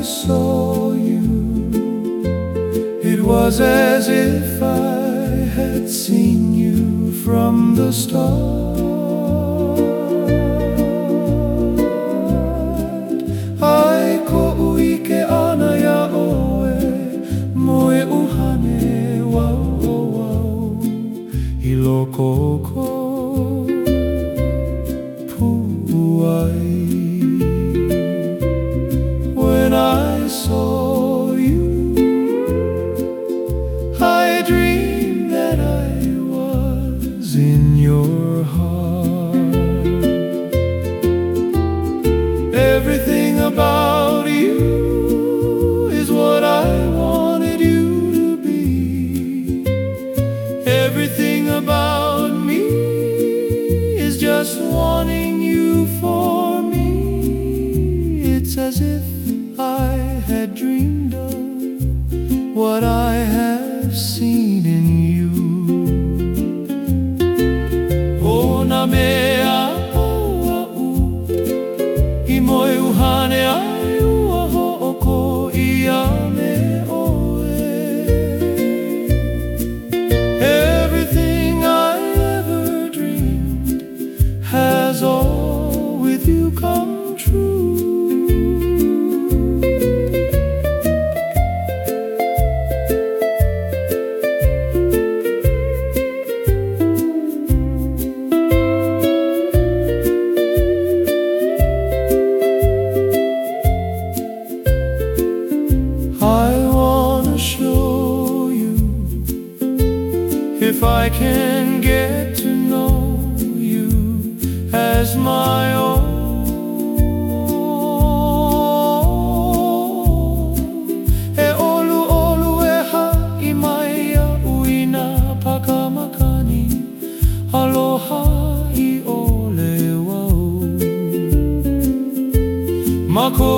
Saw you, it was as if I had seen you from the start. I ko uike ana ia oe, moe uhane wau o wau, i loko ko. Heart. Everything about you is what I wanted you to be. Everything about me is just wanting you for me. It's as if I had dreamed of what I have mea. Au au I moe uhana I wanna show you if I can get to know you as my own. E olu olu eh, e ha'i mai a uina pakamakani aloha i ole wau. Mako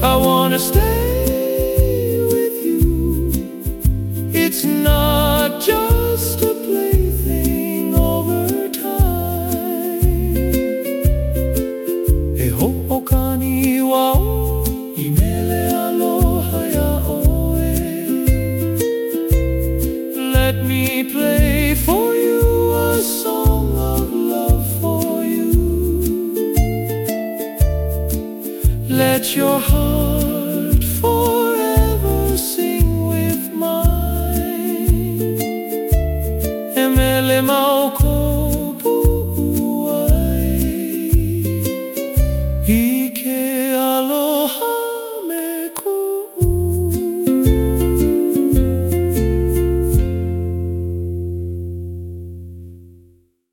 I wanna stay with you, it's not just a plaything over time. E ho'okani wau i mele aloha ya oe. Let me play for you a song Let your heart forever sing with mine. Emele mau